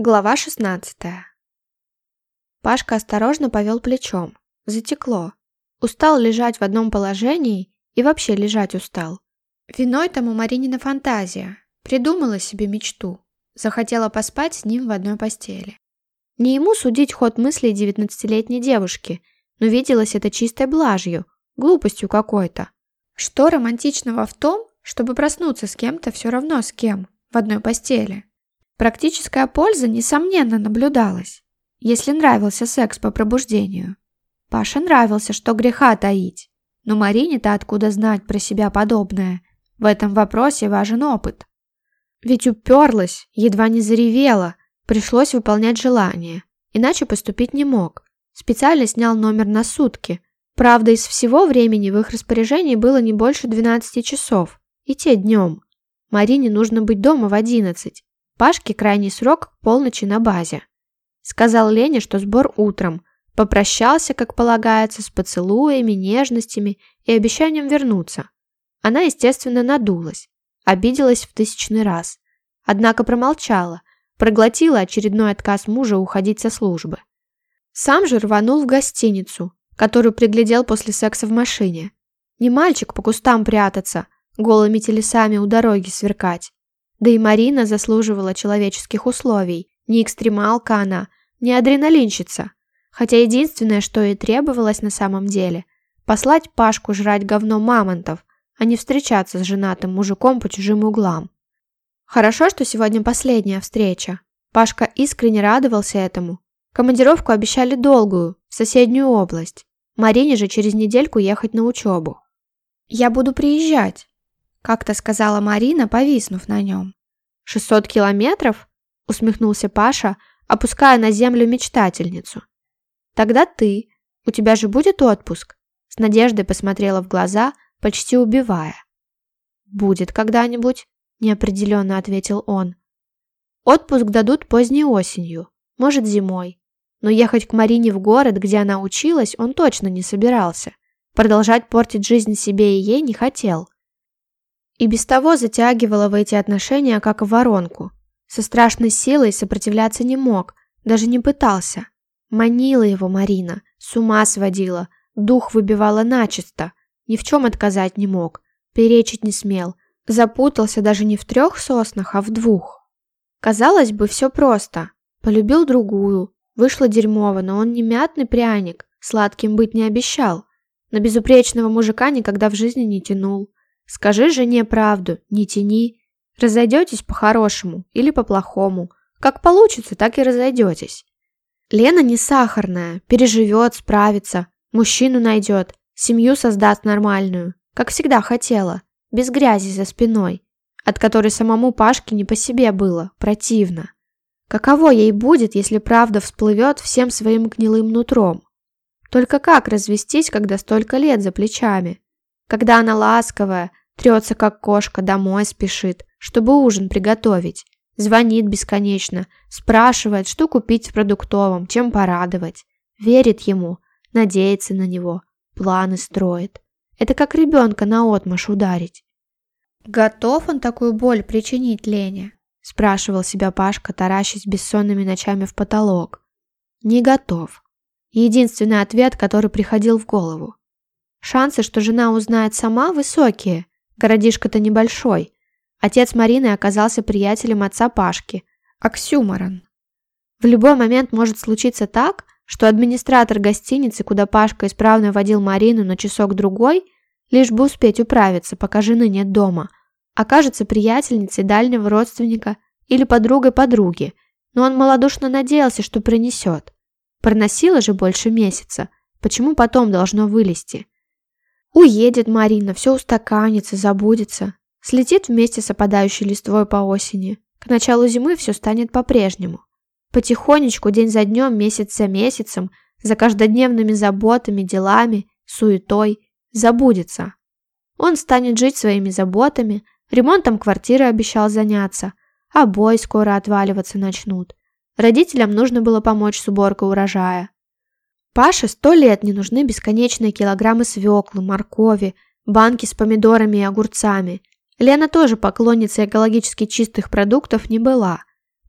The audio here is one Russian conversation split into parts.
Глава 16 Пашка осторожно повел плечом. Затекло. Устал лежать в одном положении и вообще лежать устал. Виной тому Маринина фантазия. Придумала себе мечту. Захотела поспать с ним в одной постели. Не ему судить ход мыслей девятнадцатилетней девушки, но виделось это чистой блажью, глупостью какой-то. Что романтичного в том, чтобы проснуться с кем-то все равно с кем, в одной постели? Практическая польза, несомненно, наблюдалась, если нравился секс по пробуждению. Паше нравился, что греха таить, но Марине-то откуда знать про себя подобное? В этом вопросе важен опыт. Ведь уперлась, едва не заревела, пришлось выполнять желание, иначе поступить не мог. Специально снял номер на сутки. Правда, из всего времени в их распоряжении было не больше 12 часов, и те днем. Марине нужно быть дома в 11. Пашке крайний срок – полночи на базе. Сказал Лене, что сбор утром. Попрощался, как полагается, с поцелуями, нежностями и обещанием вернуться. Она, естественно, надулась. Обиделась в тысячный раз. Однако промолчала. Проглотила очередной отказ мужа уходить со службы. Сам же рванул в гостиницу, которую приглядел после секса в машине. Не мальчик по кустам прятаться, голыми телесами у дороги сверкать. Да и Марина заслуживала человеческих условий. Не экстремалка она, не адреналинщица. Хотя единственное, что ей требовалось на самом деле – послать Пашку жрать говно мамонтов, а не встречаться с женатым мужиком по чужим углам. Хорошо, что сегодня последняя встреча. Пашка искренне радовался этому. Командировку обещали долгую, в соседнюю область. Марине же через недельку ехать на учебу. «Я буду приезжать», как-то сказала Марина, повиснув на нем. «Шестьсот километров?» – усмехнулся Паша, опуская на землю мечтательницу. «Тогда ты. У тебя же будет отпуск?» С надеждой посмотрела в глаза, почти убивая. «Будет когда-нибудь», – неопределенно ответил он. «Отпуск дадут поздней осенью, может, зимой. Но ехать к Марине в город, где она училась, он точно не собирался. Продолжать портить жизнь себе и ей не хотел. И без того затягивала в эти отношения, как в воронку. Со страшной силой сопротивляться не мог, даже не пытался. Манила его Марина, с ума сводила, дух выбивала начисто, ни в чем отказать не мог, перечить не смел, запутался даже не в трех соснах, а в двух. Казалось бы, все просто. Полюбил другую, вышло дерьмово, но он не мятный пряник, сладким быть не обещал. На безупречного мужика никогда в жизни не тянул. Скажи жене правду, не тяни. Разойдетесь по-хорошему или по-плохому. Как получится, так и разойдетесь. Лена не сахарная, переживет, справится, мужчину найдет, семью создаст нормальную, как всегда хотела, без грязи за спиной, от которой самому Пашке не по себе было, противно. Каково ей будет, если правда всплывет всем своим гнилым нутром? Только как развестись, когда столько лет за плечами? Когда она ласковая, Трется, как кошка, домой спешит, чтобы ужин приготовить. Звонит бесконечно, спрашивает, что купить в продуктовом, чем порадовать. Верит ему, надеется на него, планы строит. Это как ребенка наотмашь ударить. «Готов он такую боль причинить Лене?» – спрашивал себя Пашка, таращась бессонными ночами в потолок. «Не готов». Единственный ответ, который приходил в голову. Шансы, что жена узнает сама, высокие. Городишко-то небольшой. Отец Марины оказался приятелем отца Пашки. Оксюморон. В любой момент может случиться так, что администратор гостиницы, куда Пашка исправно водил Марину на часок-другой, лишь бы успеть управиться, пока жены нет дома, окажется приятельницей дальнего родственника или подругой подруги, но он малодушно надеялся, что принесет. Проносила же больше месяца, почему потом должно вылезти? Уедет Марина, все устаканится, забудется. Слетит вместе с опадающей листвой по осени. К началу зимы все станет по-прежнему. Потихонечку, день за днем, месяц за месяцем, за каждодневными заботами, делами, суетой, забудется. Он станет жить своими заботами, ремонтом квартиры обещал заняться, а обои скоро отваливаться начнут. Родителям нужно было помочь с уборкой урожая. Паше сто лет не нужны бесконечные килограммы свеклы, моркови, банки с помидорами и огурцами. Лена тоже поклонница экологически чистых продуктов не была.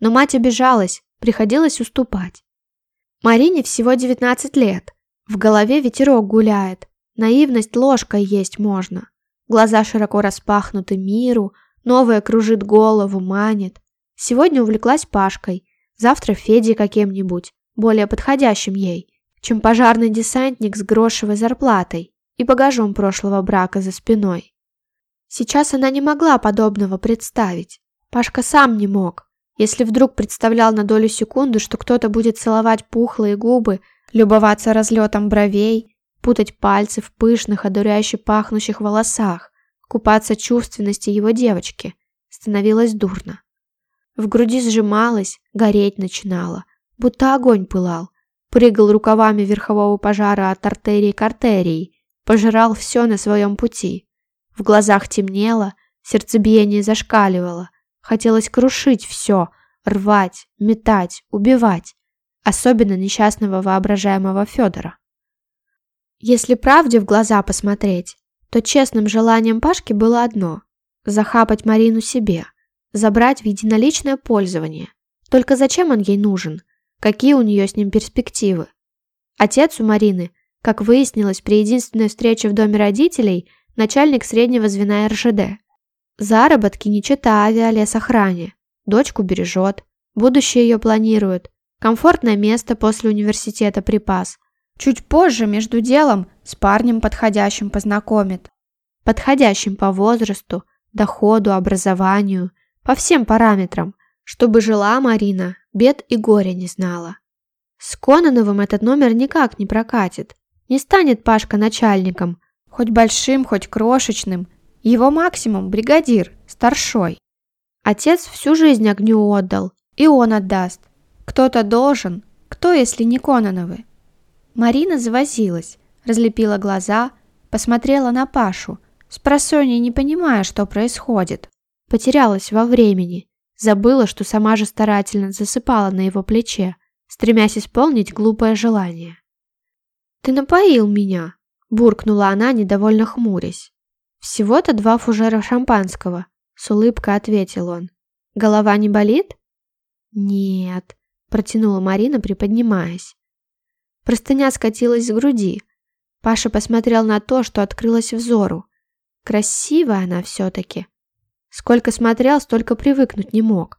Но мать обижалась, приходилось уступать. Марине всего 19 лет. В голове ветерок гуляет. Наивность ложкой есть можно. Глаза широко распахнуты миру, новое кружит голову, манит. Сегодня увлеклась Пашкой, завтра Федей каким-нибудь, более подходящим ей – чем пожарный десантник с грошевой зарплатой и багажом прошлого брака за спиной. Сейчас она не могла подобного представить. Пашка сам не мог. Если вдруг представлял на долю секунды, что кто-то будет целовать пухлые губы, любоваться разлетом бровей, путать пальцы в пышных, одуряюще пахнущих волосах, купаться чувственности его девочки, становилось дурно. В груди сжималось, гореть начинало, будто огонь пылал, прыгал рукавами верхового пожара от артерии к артерии, пожирал все на своем пути. В глазах темнело, сердцебиение зашкаливало. Хотелось крушить все, рвать, метать, убивать. Особенно несчастного воображаемого Федора. Если правде в глаза посмотреть, то честным желанием Пашки было одно – захапать Марину себе, забрать в единоличное пользование. Только зачем он ей нужен – какие у нее с ним перспективы. Отец у Марины, как выяснилось при единственной встрече в доме родителей, начальник среднего звена РЖД. Заработки не чета авиалесохране. Дочку бережет, будущее ее планирует, комфортное место после университета припас. Чуть позже, между делом, с парнем подходящим познакомит. Подходящим по возрасту, доходу, образованию, по всем параметрам чтобы жила Марина, бед и горя не знала. С Кононовым этот номер никак не прокатит. Не станет Пашка начальником, хоть большим, хоть крошечным. Его максимум – бригадир, старшой. Отец всю жизнь огню отдал, и он отдаст. Кто-то должен, кто, если не Кононовы? Марина завозилась, разлепила глаза, посмотрела на Пашу, с не понимая, что происходит. Потерялась во времени. Забыла, что сама же старательно засыпала на его плече, стремясь исполнить глупое желание. «Ты напоил меня!» – буркнула она, недовольно хмурясь. «Всего-то два фужера шампанского», – с улыбкой ответил он. «Голова не болит?» «Нет», – протянула Марина, приподнимаясь. Простыня скатилась с груди. Паша посмотрел на то, что открылось взору. Красивая она все-таки. Сколько смотрел, столько привыкнуть не мог.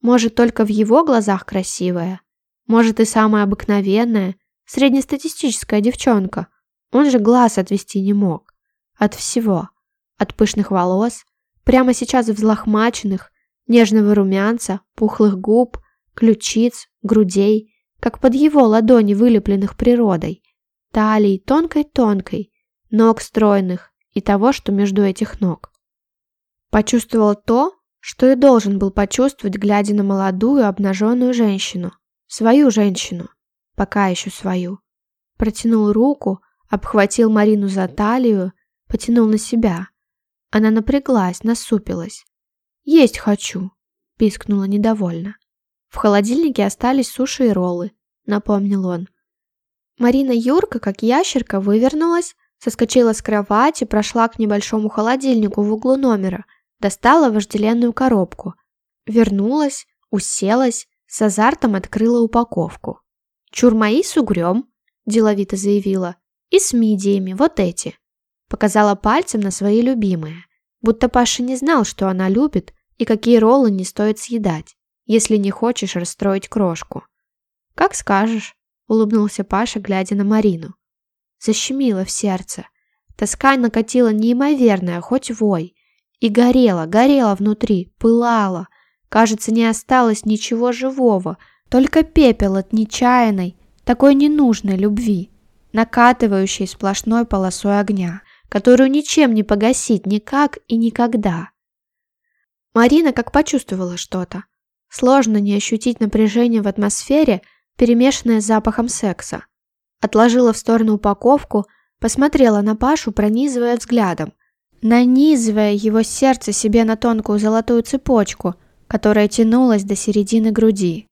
Может, только в его глазах красивая. Может, и самая обыкновенная, среднестатистическая девчонка. Он же глаз отвести не мог. От всего. От пышных волос, прямо сейчас взлохмаченных, нежного румянца, пухлых губ, ключиц, грудей, как под его ладони, вылепленных природой, талии тонкой-тонкой, ног стройных и того, что между этих ног. Почувствовал то, что и должен был почувствовать, глядя на молодую, обнаженную женщину. Свою женщину. Пока еще свою. Протянул руку, обхватил Марину за талию, потянул на себя. Она напряглась, насупилась. «Есть хочу», – пискнула недовольно. «В холодильнике остались суши и роллы», – напомнил он. Марина Юрка, как ящерка, вывернулась, соскочила с кровати, прошла к небольшому холодильнику в углу номера – достала вожделенную коробку, вернулась, уселась, с азартом открыла упаковку. «Чурмаи с угрём, – деловито заявила, – «и с мидиями, вот эти». Показала пальцем на свои любимые, будто Паша не знал, что она любит и какие роллы не стоит съедать, если не хочешь расстроить крошку. «Как скажешь», – улыбнулся Паша, глядя на Марину. Защемило в сердце. Тоска накатила неимоверная, хоть вой – и горела, горела внутри, пылала. Кажется, не осталось ничего живого, только пепел от нечаянной, такой ненужной любви, накатывающей сплошной полосой огня, которую ничем не погасить никак и никогда. Марина как почувствовала что-то. Сложно не ощутить напряжение в атмосфере, перемешанное с запахом секса. Отложила в сторону упаковку, посмотрела на Пашу, пронизывая взглядом, нанизывая его сердце себе на тонкую золотую цепочку, которая тянулась до середины груди.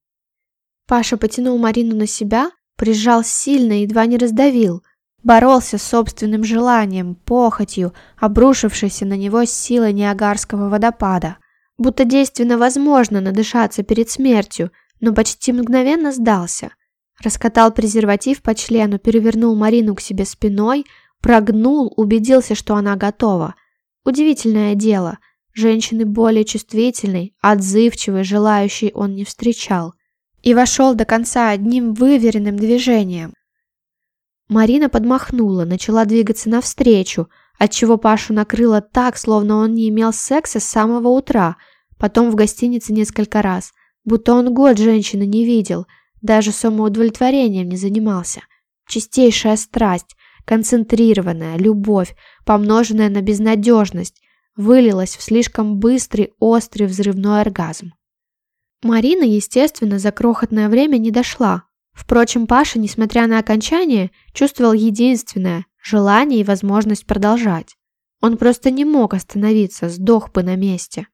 Паша потянул Марину на себя, прижал сильно, едва не раздавил, боролся с собственным желанием, похотью, обрушившейся на него с силой Ниагарского водопада. Будто действенно возможно надышаться перед смертью, но почти мгновенно сдался. Раскатал презерватив по члену, перевернул Марину к себе спиной, прогнул, убедился, что она готова. Удивительное дело, женщины более чувствительной, отзывчивой, желающей он не встречал. И вошел до конца одним выверенным движением. Марина подмахнула, начала двигаться навстречу, отчего Пашу накрыло так, словно он не имел секса с самого утра, потом в гостинице несколько раз, будто он год женщины не видел, даже самоудовлетворением не занимался. Чистейшая страсть, концентрированная любовь, помноженная на безнадежность, вылилась в слишком быстрый, острый взрывной оргазм. Марина, естественно, за крохотное время не дошла. Впрочем, Паша, несмотря на окончание, чувствовал единственное – желание и возможность продолжать. Он просто не мог остановиться, сдох бы на месте.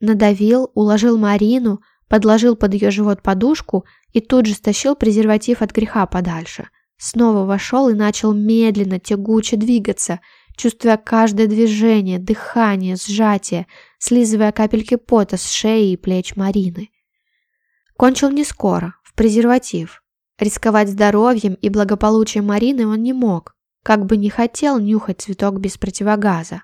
Надавил, уложил Марину, подложил под ее живот подушку и тут же стащил презерватив от греха подальше – снова вошел и начал медленно, тягуче двигаться, чувствуя каждое движение, дыхание, сжатие, слизывая капельки пота с шеи и плеч Марины. Кончил не скоро, в презерватив. Рисковать здоровьем и благополучием Марины он не мог, как бы не хотел нюхать цветок без противогаза.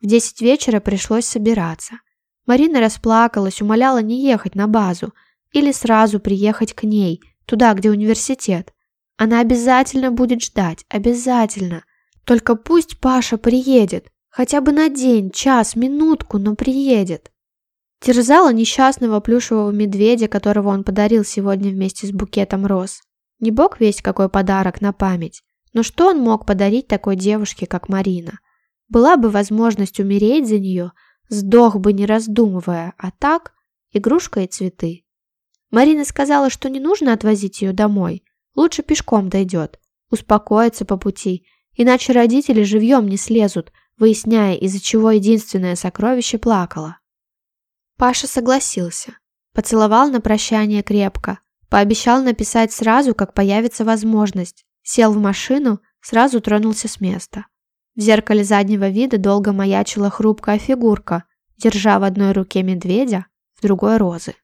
В десять вечера пришлось собираться. Марина расплакалась, умоляла не ехать на базу или сразу приехать к ней, туда, где университет, она обязательно будет ждать, обязательно. Только пусть Паша приедет. Хотя бы на день, час, минутку, но приедет. Терзала несчастного плюшевого медведя, которого он подарил сегодня вместе с букетом роз. Не бог весь какой подарок на память. Но что он мог подарить такой девушке, как Марина? Была бы возможность умереть за нее, сдох бы не раздумывая, а так – игрушка и цветы. Марина сказала, что не нужно отвозить ее домой – Лучше пешком дойдет, успокоится по пути, иначе родители живьем не слезут, выясняя, из-за чего единственное сокровище плакало. Паша согласился. Поцеловал на прощание крепко. Пообещал написать сразу, как появится возможность. Сел в машину, сразу тронулся с места. В зеркале заднего вида долго маячила хрупкая фигурка, держа в одной руке медведя, в другой розы.